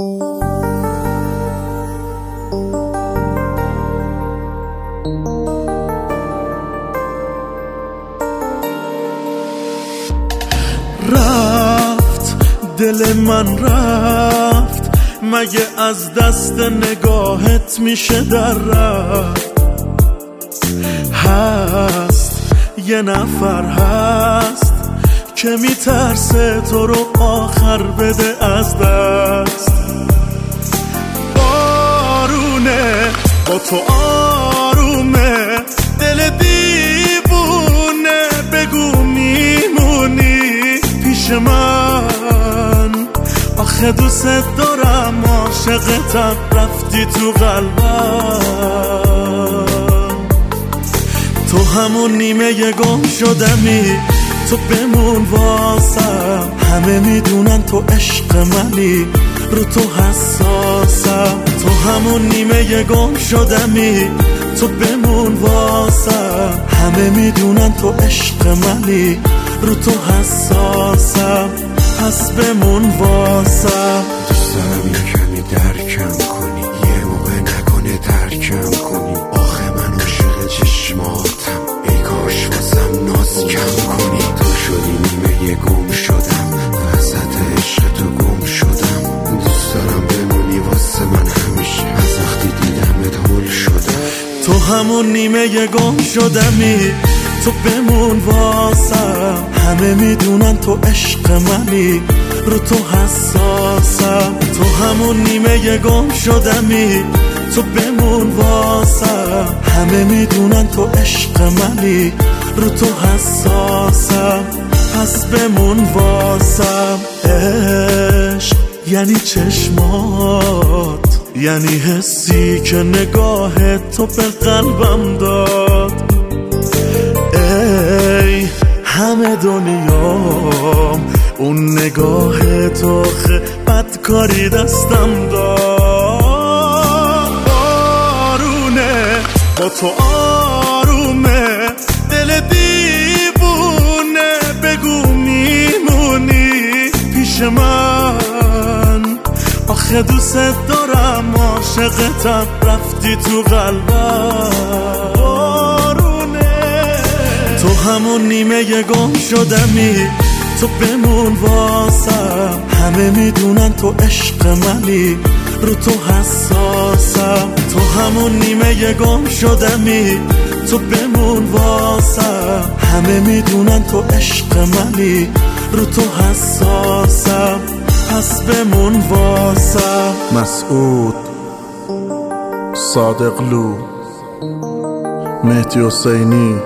رفت دل من رفت. مگه از دست نگاهت میشه در رفت؟ هست یه نفر هست که میترسه تو رو آخر بده از دست. تو آرومه دل دیوونه بگو میمونی پیش من. آخه دوست دارم عاشقتم رفتی تو قلبم. تو همون نیمه گم شدمی تو بمون واسم. همه می‌دونن تو عشق منی رو تو حساسم. تو همون نیمه گم شدمی. تو بمون واسم. همه می‌دونن تو عشق منی. رو تو حساسم. پس بمون واسم. دوست دارم یه کمی درکم کنی. یه موقع نکنه ترکم کنی. آخه من عاشق چشماتم. ای کاش واسم ناز کم کنی. تو شدی نیمه گم شدم. همون نیمه گم شدمی. تو بمون واسم. همه می‌دونن تو عشق منی. رو تو حساسم. تو همون نیمه گم شدمی. تو بمون واسم. همه می‌دونن تو عشق منی. رو تو حساسم. پس بمون واسم. عشق یعنی چشمات یعنی حسی که نگاه تو به قلبم داد. ای همه دنیام اون نگاه تو بدکاری دستم داد. بارونه با تو آرومه دل دیوونه بگو میمونی پیش من. آخه دوست دارم عاشقتم. رفتی تو قلبم. بارونه. تو همون نیمه گم شدمی. تو بمون واسم. همه می‌دونن تو عشق منی. رو تو حساسم. تو همون نیمه گم شدمی. تو بمون واسم. همه می‌دونن تو عشق منی. رو تو حساسم. پس بمون واسم مسعود صادقلو مهدی حسینی.